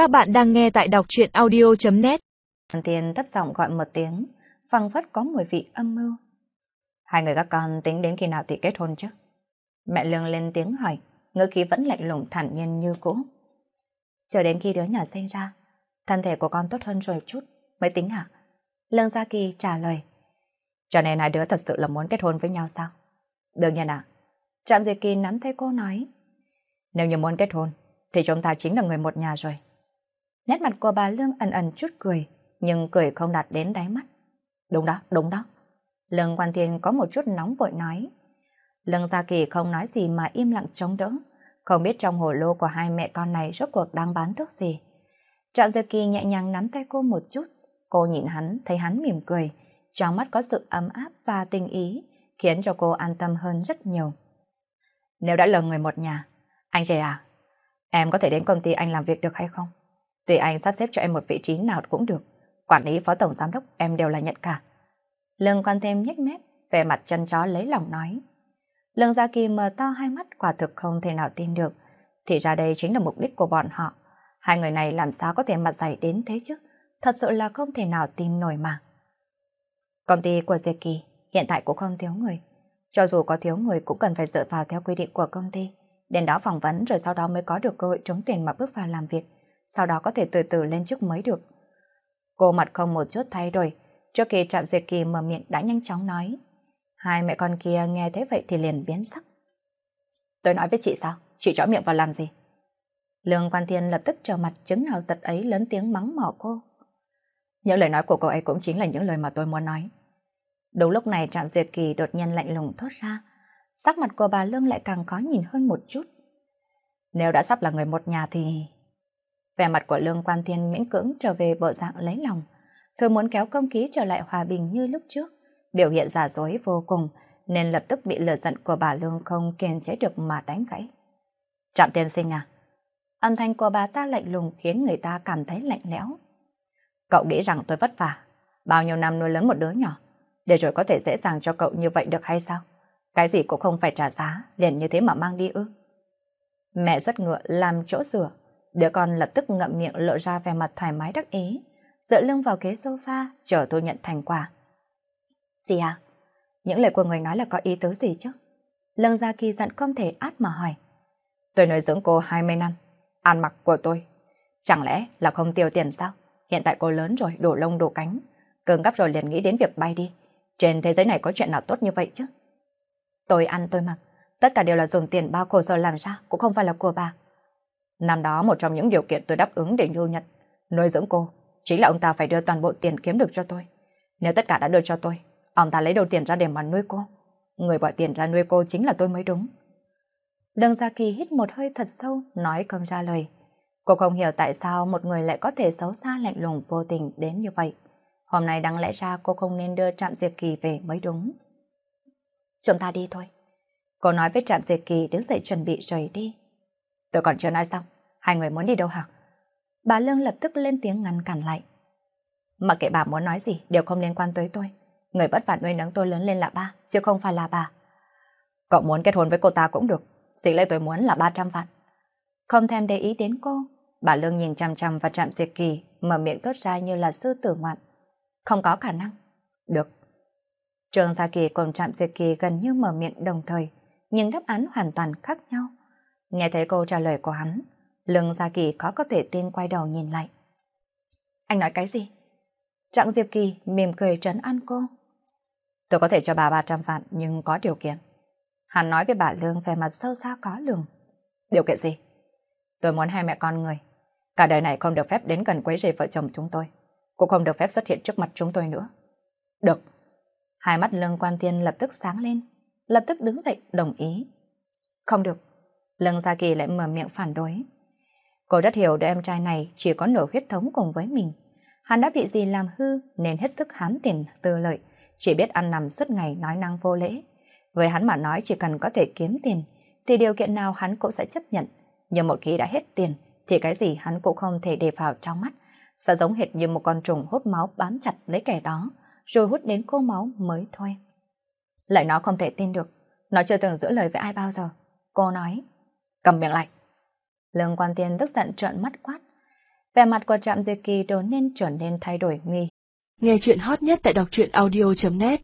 Các bạn đang nghe tại đọc truyện audio.net Tiên thấp giọng gọi một tiếng, phăng phất có mùi vị âm mưu. Hai người các con tính đến khi nào thì kết hôn chứ? Mẹ Lương lên tiếng hỏi, ngữ khí vẫn lạnh lùng thản nhiên như cũ. Chờ đến khi đứa nhỏ sinh ra, thân thể của con tốt hơn rồi chút, mới tính hả? Lương Gia Kỳ trả lời. Cho nên hai đứa thật sự là muốn kết hôn với nhau sao? Đương nhiên ạ. À. Trạm Diệt Kỳ nắm tay cô nói. Nếu như muốn kết hôn, thì chúng ta chính là người một nhà rồi. Nét mặt của bà Lương ẩn ẩn chút cười, nhưng cười không đạt đến đáy mắt. Đúng đó, đúng đó. Lương Quan Thiên có một chút nóng vội nói. Lương Gia Kỳ không nói gì mà im lặng chống đỡ, không biết trong hồ lô của hai mẹ con này rốt cuộc đang bán thuốc gì. Trạm Gia Kỳ nhẹ nhàng nắm tay cô một chút, cô nhìn hắn, thấy hắn mỉm cười, trong mắt có sự ấm áp và tình ý, khiến cho cô an tâm hơn rất nhiều. Nếu đã lờ người một nhà, anh trẻ à, em có thể đến công ty anh làm việc được hay không? Tùy anh sắp xếp cho em một vị trí nào cũng được. Quản lý phó tổng giám đốc em đều là nhận cả. Lương quan thêm nhếch mép, vẻ mặt chân chó lấy lòng nói. Lương Gia Kỳ mở to hai mắt quả thực không thể nào tin được. Thì ra đây chính là mục đích của bọn họ. Hai người này làm sao có thể mặt dày đến thế chứ? Thật sự là không thể nào tin nổi mà. Công ty của Gia Kỳ hiện tại cũng không thiếu người. Cho dù có thiếu người cũng cần phải dựa vào theo quy định của công ty. Đến đó phỏng vấn rồi sau đó mới có được cơ hội trúng tuyển mà bước vào làm việc sau đó có thể từ từ lên chức mới được. Cô mặt không một chút thay đổi, trước khi chạm diệt kỳ mở miệng đã nhanh chóng nói. Hai mẹ con kia nghe thế vậy thì liền biến sắc. Tôi nói với chị sao? Chị chó miệng vào làm gì? Lương Quan Thiên lập tức trở mặt chứng nào tật ấy lớn tiếng mắng mỏ cô. Những lời nói của cô ấy cũng chính là những lời mà tôi muốn nói. Đúng lúc này Trạm Diệt Kỳ đột nhiên lạnh lùng thốt ra. Sắc mặt của bà Lương lại càng khó nhìn hơn một chút. Nếu đã sắp là người một nhà thì... Vẻ mặt của Lương Quan Thiên miễn cưỡng trở về bộ dạng lấy lòng. Thường muốn kéo công khí trở lại hòa bình như lúc trước. Biểu hiện giả dối vô cùng, nên lập tức bị lửa giận của bà Lương không kiềm chế được mà đánh gãy. Trạm tiên sinh à? Âm thanh của bà ta lạnh lùng khiến người ta cảm thấy lạnh lẽo. Cậu nghĩ rằng tôi vất vả, bao nhiêu năm nuôi lớn một đứa nhỏ, để rồi có thể dễ dàng cho cậu như vậy được hay sao? Cái gì cũng không phải trả giá, liền như thế mà mang đi ư. Mẹ xuất ngựa làm chỗ rửa, Đứa con lập tức ngậm miệng lộ ra vẻ mặt thoải mái đắc ý, dựa lưng vào ghế sofa, chờ tôi nhận thành quả. Gì à? Những lời của người nói là có ý tứ gì chứ? Lương Gia Kỳ giận không thể át mà hỏi. Tôi nuôi dưỡng cô 20 năm, ăn mặc của tôi. Chẳng lẽ là không tiêu tiền sao? Hiện tại cô lớn rồi, đổ lông đổ cánh. Cường gấp rồi liền nghĩ đến việc bay đi. Trên thế giới này có chuyện nào tốt như vậy chứ? Tôi ăn tôi mặc, tất cả đều là dùng tiền bao khổ sở làm ra, cũng không phải là của bà. Năm đó một trong những điều kiện tôi đáp ứng để nhu nhận, nuôi dưỡng cô, chính là ông ta phải đưa toàn bộ tiền kiếm được cho tôi. Nếu tất cả đã đưa cho tôi, ông ta lấy đầu tiền ra để mà nuôi cô. Người bỏ tiền ra nuôi cô chính là tôi mới đúng. Đường Gia Kỳ hít một hơi thật sâu, nói không ra lời. Cô không hiểu tại sao một người lại có thể xấu xa lạnh lùng vô tình đến như vậy. Hôm nay đáng lẽ ra cô không nên đưa Trạm Diệp Kỳ về mới đúng. Chúng ta đi thôi. Cô nói với Trạm Diệp Kỳ đứng dậy chuẩn bị rời đi. Tôi còn chưa nói xong, hai người muốn đi đâu hả? Bà Lương lập tức lên tiếng ngăn cản lại. Mặc kệ bà muốn nói gì đều không liên quan tới tôi. Người vất vả nuôi nấng tôi lớn lên là ba, chứ không phải là bà. Cậu muốn kết hôn với cô ta cũng được, xin lệ tôi muốn là 300 vạn. Không thèm để ý đến cô, bà Lương nhìn chằm chằm và chạm diệt kỳ, mở miệng tốt ra như là sư tử ngoạn. Không có khả năng. Được. Trường Gia Kỳ cùng chạm diệt kỳ gần như mở miệng đồng thời, nhưng đáp án hoàn toàn khác nhau. Nghe thấy câu trả lời của hắn, lưng Gia Kỳ có có thể tin quay đầu nhìn lại. Anh nói cái gì? Trạng Diệp Kỳ mỉm cười trấn an cô. Tôi có thể cho bà 300 vạn nhưng có điều kiện. Hắn nói với bà Lương về mặt sâu xa có lường. Điều kiện gì? Tôi muốn hai mẹ con người. Cả đời này không được phép đến gần quấy rầy vợ chồng chúng tôi. Cũng không được phép xuất hiện trước mặt chúng tôi nữa. Được. Hai mắt Lương Quan Tiên lập tức sáng lên. Lập tức đứng dậy đồng ý. Không được. Lương Gia Kỳ lại mở miệng phản đối. Cô rất hiểu đứa em trai này chỉ có nửa huyết thống cùng với mình. Hắn đã bị gì làm hư nên hết sức hám tiền tư lợi, chỉ biết ăn nằm suốt ngày nói năng vô lễ. Với hắn mà nói chỉ cần có thể kiếm tiền, thì điều kiện nào hắn cũng sẽ chấp nhận. Nhưng một khi đã hết tiền, thì cái gì hắn cũng không thể đề vào trong mắt. Sẽ giống hệt như một con trùng hút máu bám chặt lấy kẻ đó, rồi hút đến khô máu mới thôi. Lại nó không thể tin được, nó chưa từng giữ lời với ai bao giờ. Cô nói, Cầm miệng lại. Lương quan tiên tức giận trợn mắt quát. Vẻ mặt của Trạm Diệt Kỳ đột nên trở nên thay đổi nghi. Nghe chuyện hot nhất tại đọc truyện audio.net